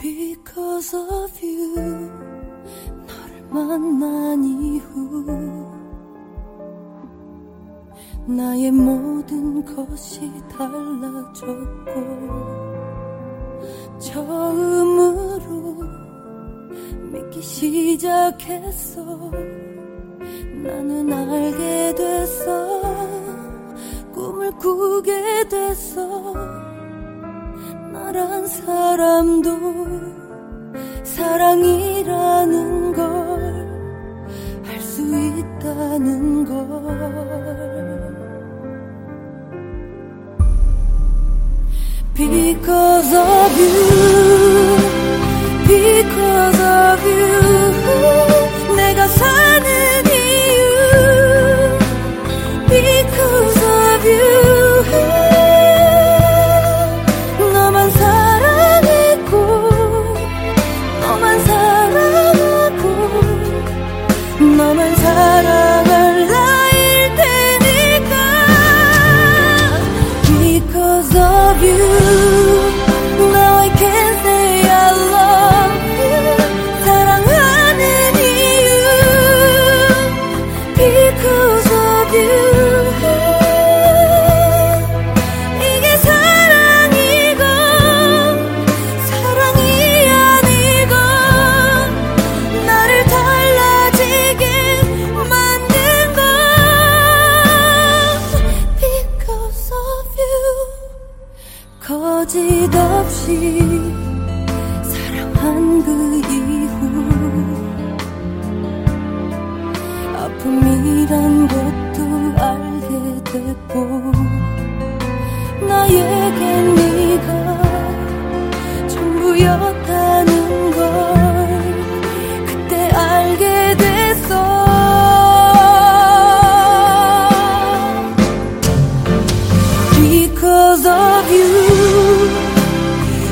Because of you 너를 만난 이후 나의 모든 것이 달라졌고 처음으로 믿기 시작했어. 나는 알게 됐어. 꿈을 꾸게 됐어 나란 사람도 사랑이라는 걸 알 수 있다는 걸 Because of you Because of you 거짓 없이 사랑한 그 이후 아픔이란 것도 알게 됐고 나에겐 네가 전부였다는 걸 그때 알게 됐어. Because of you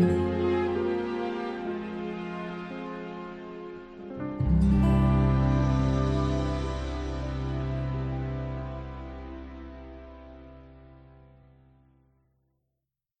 달라졌어